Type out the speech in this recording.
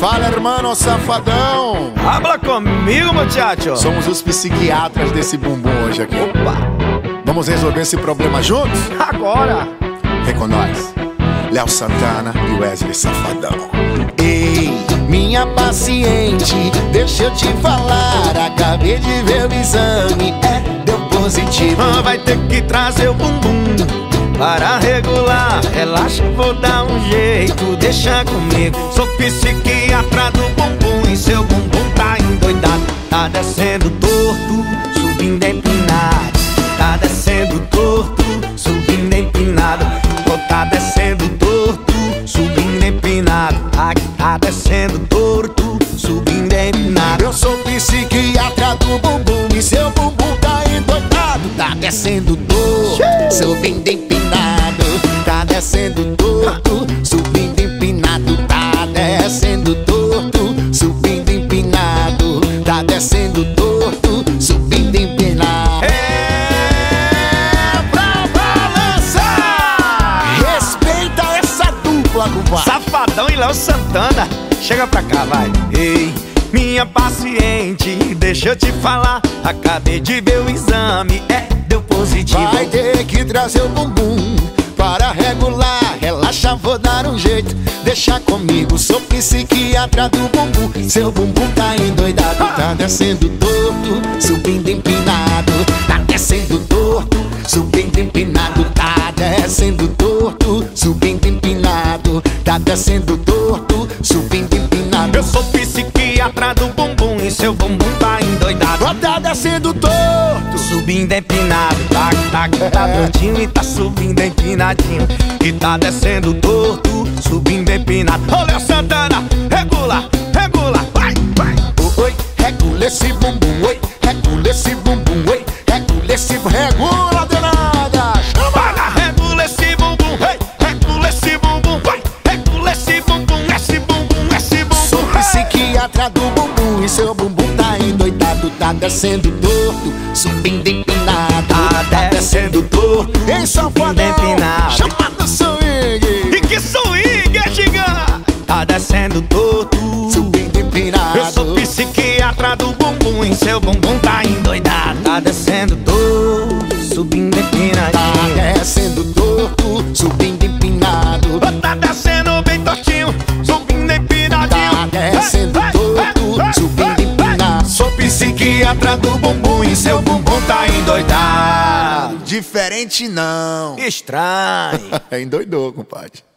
Fala, hermano safadão. Habla comigo, muchacho. Somos os psiquiatras desse bumbum hoje aqui. Opa, Vamos resolver esse problema juntos? agora. Vem com nós. Léo Santana e Wesley Safadão. Ei, minha paciente, deixa eu te falar. Acabei de ver o exame, é, deu positivo. Ah, Vai ter que trazer o bumbum para regular. Relaxa, vou dar um jeito, deixa comigo. Sou psiquiatra do bumbum e seu bumbum tá endoidado. Tá descendo torto, subindo empinado. Tá descendo torto, subindo empinado. Pô, tá descendo torto, subindo empinado. Aqui tá descendo torto, subindo empinado. Eu sou psiquiatra do bumbum e seu bumbum tá descendo torto, subindo empinado. Tá descendo torto, subindo empinado. Tá descendo torto, subindo empinado. Tá descendo torto, subindo empinado. É pra balançar! Respeita essa dupla, compadre. Safadão e Léo Santana, chega pra cá, vai. Ei, minha paciente, deixa eu te falar. Acabei de ver o exame, é, deu positivo. Vai ter que trazer o bumbum para regular. Relaxa, vou dar um jeito. Deixa comigo, sou psiquiatra do bumbum. Seu bumbum tá endoidado, tá descendo torto, subindo empinado. Tá descendo torto, subindo empinado. Tá descendo torto, subindo empinado. Tá descendo torto, subindo empinado. Eu sou psiquiatra do bumbum e seu bumbum tá endoidado. Tá descendo torto. Subindo empinado, tá, tá, tá doidinho e tá subindo empinadinho. E tá descendo torto, subindo empinado. Ô, Léo Santana, regula, regula, vai, vai. Oi, regula esse bumbum, oi, regula esse bumbum, oi, regula esse bumbum, regula seu bumbum tá endoidado, tá descendo torto, subindo empinado, Tá descendo torto, safadão, subindo empinado. chamada swing, E que swing, é gigante. Tá descendo torto, subindo empinado, Eu sou psiquiatra do bumbum e seu bumbum tá endoidado. Tá descendo torto, subindo tá psiquiatra do bumbum e seu bumbum tá endoidado. Diferente não. Estranho. Endoidou, compadre.